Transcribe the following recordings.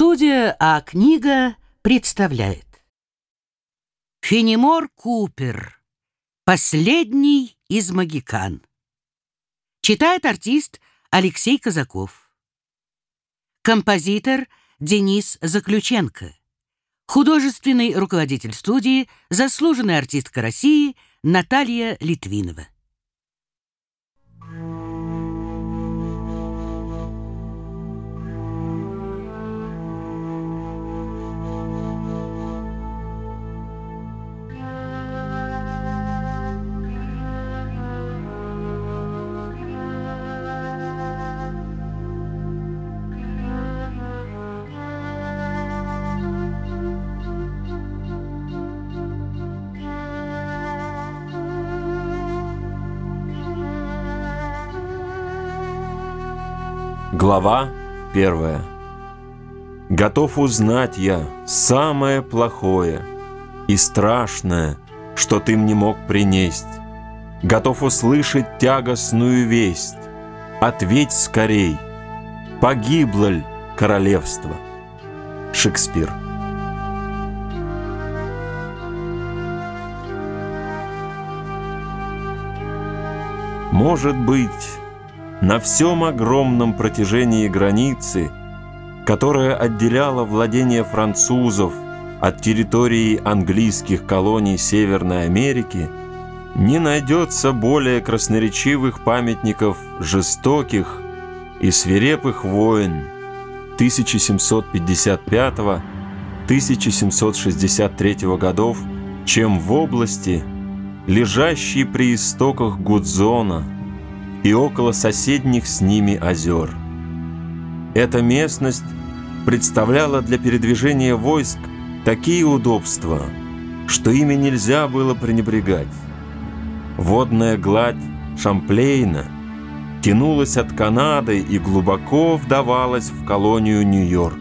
Студия А книга представляет. Фенемор Купер Последний из магикан Читает артист Алексей Казаков. Композитор Денис Заключенко. Художественный руководитель студии Заслуженная артистка России Наталья Литвинова Глава первая. Готов узнать я самое плохое и страшное, что ты мне мог принесть. Готов услышать тягостную весть. Ответь скорей, погибло ль королевство? Шекспир. Может быть, на всем огромном протяжении границы, которая отделяла владение французов от территории английских колоний Северной Америки, не найдется более красноречивых памятников жестоких и свирепых войн 1755-1763 годов, чем в области, лежащей при истоках Гудзона – и около соседних с ними озер. Эта местность представляла для передвижения войск такие удобства, что ими нельзя было пренебрегать. Водная гладь Шамплейна тянулась от Канады и глубоко вдавалась в колонию Нью-Йорк.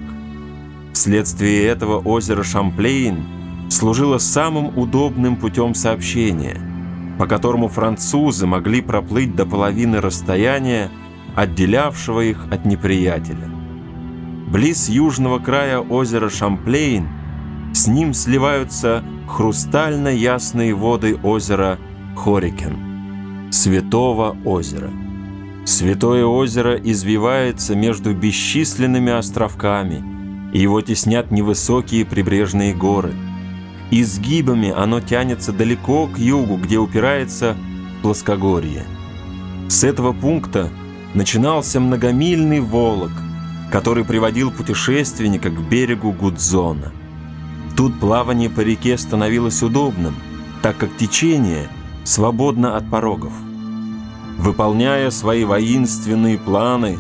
Вследствие этого озеро Шамплейн служило самым удобным путем сообщения – по которому французы могли проплыть до половины расстояния, отделявшего их от неприятеля. Близ южного края озера Шамплейн с ним сливаются хрустально ясные воды озера Хорикен, Святого озера. Святое озеро извивается между бесчисленными островками, и его теснят невысокие прибрежные горы – Изгибами оно тянется далеко к югу, где упирается плоскогорье. С этого пункта начинался многомильный волок, который приводил путешественника к берегу Гудзона. Тут плавание по реке становилось удобным, так как течение свободно от порогов. Выполняя свои воинственные планы,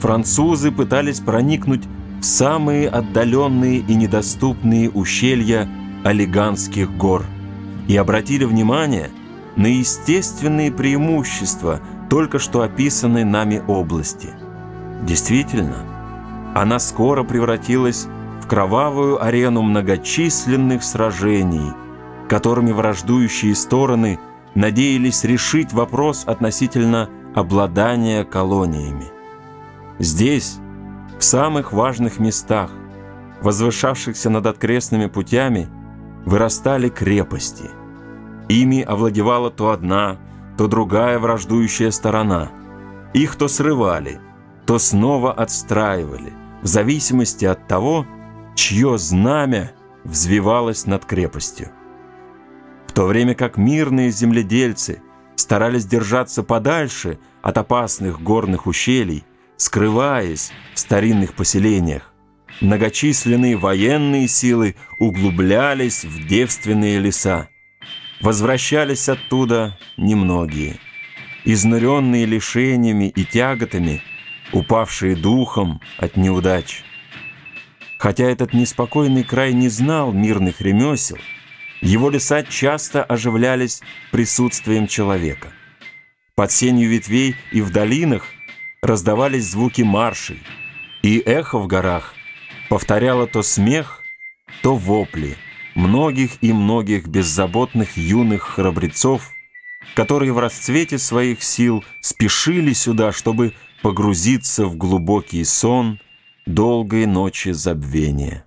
французы пытались проникнуть в самые отдаленные и недоступные ущелья Олиганских гор и обратили внимание на естественные преимущества только что описанной нами области. Действительно, она скоро превратилась в кровавую арену многочисленных сражений, которыми враждующие стороны надеялись решить вопрос относительно обладания колониями. Здесь, в самых важных местах, возвышавшихся над открестными путями, вырастали крепости. Ими овладевала то одна, то другая враждующая сторона. Их то срывали, то снова отстраивали, в зависимости от того, чье знамя взвивалось над крепостью. В то время как мирные земледельцы старались держаться подальше от опасных горных ущелий, скрываясь в старинных поселениях, многочисленные военные силы углублялись в девственные леса. Возвращались оттуда немногие. Изнуренные лишениями и тяготами, упавшие духом от неудач. Хотя этот неспокойный край не знал мирных ремесел, его леса часто оживлялись присутствием человека. Под сенью ветвей и в долинах раздавались звуки маршей, и эхо в горах повторяла то смех, то вопли многих и многих беззаботных юных храбрецов, которые в расцвете своих сил спешили сюда, чтобы погрузиться в глубокий сон долгой ночи забвения.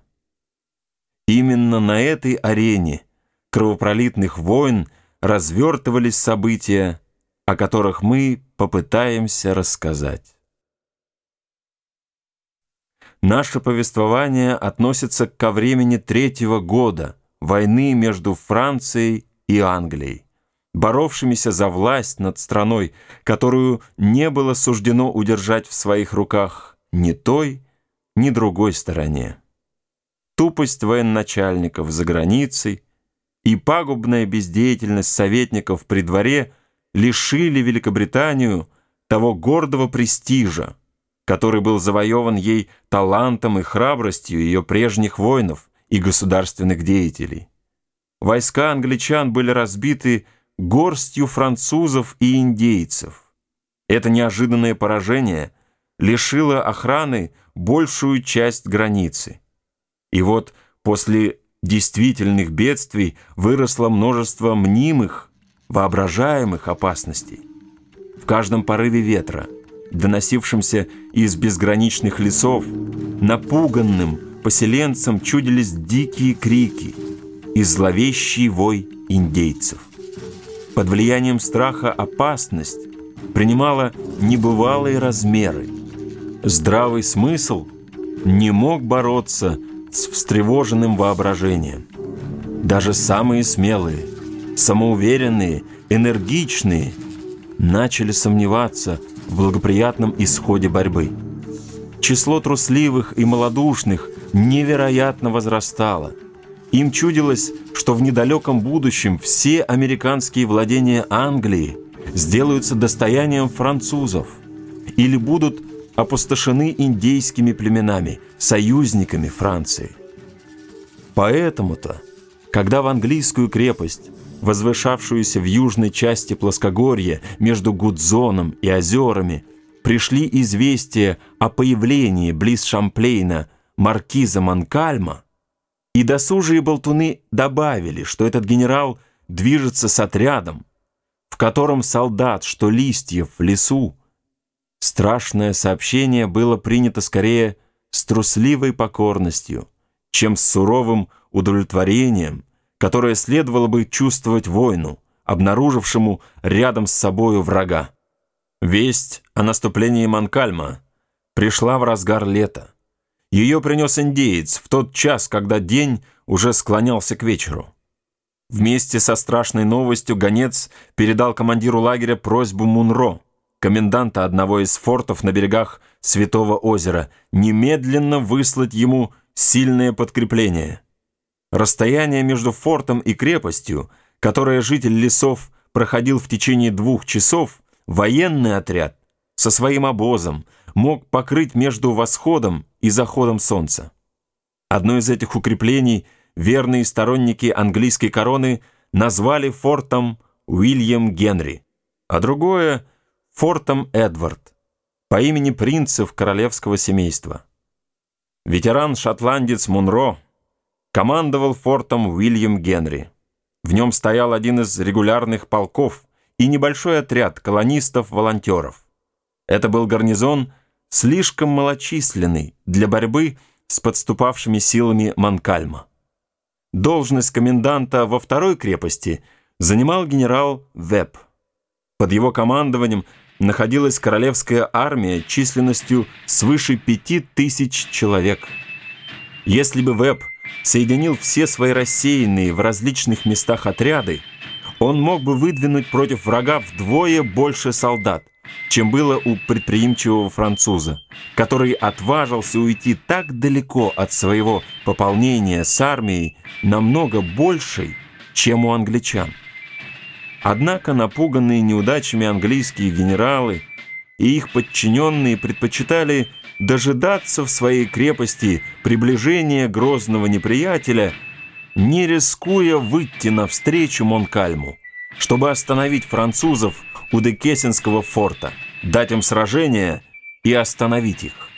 Именно на этой арене кровопролитных войн развертывались события, о которых мы попытаемся рассказать. Наше повествование относится ко времени третьего года войны между Францией и Англией, боровшимися за власть над страной, которую не было суждено удержать в своих руках ни той, ни другой стороне. Тупость военачальников за границей и пагубная бездеятельность советников при дворе лишили Великобританию того гордого престижа, который был завоеван ей талантом и храбростью ее прежних воинов и государственных деятелей. Войска англичан были разбиты горстью французов и индейцев. Это неожиданное поражение лишило охраны большую часть границы. И вот после действительных бедствий выросло множество мнимых, воображаемых опасностей. В каждом порыве ветра, доносившемся из безграничных лесов, напуганным поселенцам чудились дикие крики и зловещий вой индейцев. Под влиянием страха опасность принимала небывалые размеры. Здравый смысл не мог бороться с встревоженным воображением. Даже самые смелые, самоуверенные, энергичные начали сомневаться в благоприятном исходе борьбы. Число трусливых и малодушных невероятно возрастало. Им чудилось, что в недалеком будущем все американские владения Англии сделаются достоянием французов или будут опустошены индейскими племенами, союзниками Франции. Поэтому-то, когда в английскую крепость, возвышавшуюся в южной части плоскогорья между Гудзоном и озерами, пришли известия о появлении близ Шамплейна маркиза Манкальма, и досужие болтуны добавили, что этот генерал движется с отрядом, в котором солдат, что листьев в лесу, Страшное сообщение было принято скорее с трусливой покорностью, чем с суровым удовлетворением, которое следовало бы чувствовать воину, обнаружившему рядом с собою врага. Весть о наступлении Манкальма пришла в разгар лета. Ее принес индеец в тот час, когда день уже склонялся к вечеру. Вместе со страшной новостью гонец передал командиру лагеря просьбу Мунро – коменданта одного из фортов на берегах Святого озера, немедленно выслать ему сильное подкрепление. Расстояние между фортом и крепостью, которое житель лесов проходил в течение двух часов, военный отряд со своим обозом мог покрыть между восходом и заходом солнца. Одно из этих укреплений верные сторонники английской короны назвали фортом Уильям Генри, а другое — фортом Эдвард по имени принцев королевского семейства. Ветеран-шотландец Мунро командовал фортом Уильям Генри. В нем стоял один из регулярных полков и небольшой отряд колонистов-волонтеров. Это был гарнизон слишком малочисленный для борьбы с подступавшими силами Манкальма. Должность коменданта во второй крепости занимал генерал Веб. Под его командованием находилась королевская армия численностью свыше пяти тысяч человек. Если бы Веб соединил все свои рассеянные в различных местах отряды, он мог бы выдвинуть против врага вдвое больше солдат, чем было у предприимчивого француза, который отважился уйти так далеко от своего пополнения с армией намного большей, чем у англичан. Однако напуганные неудачами английские генералы и их подчиненные предпочитали дожидаться в своей крепости приближения грозного неприятеля, не рискуя выйти навстречу Монкальму, чтобы остановить французов у Декесинского форта, дать им сражение и остановить их.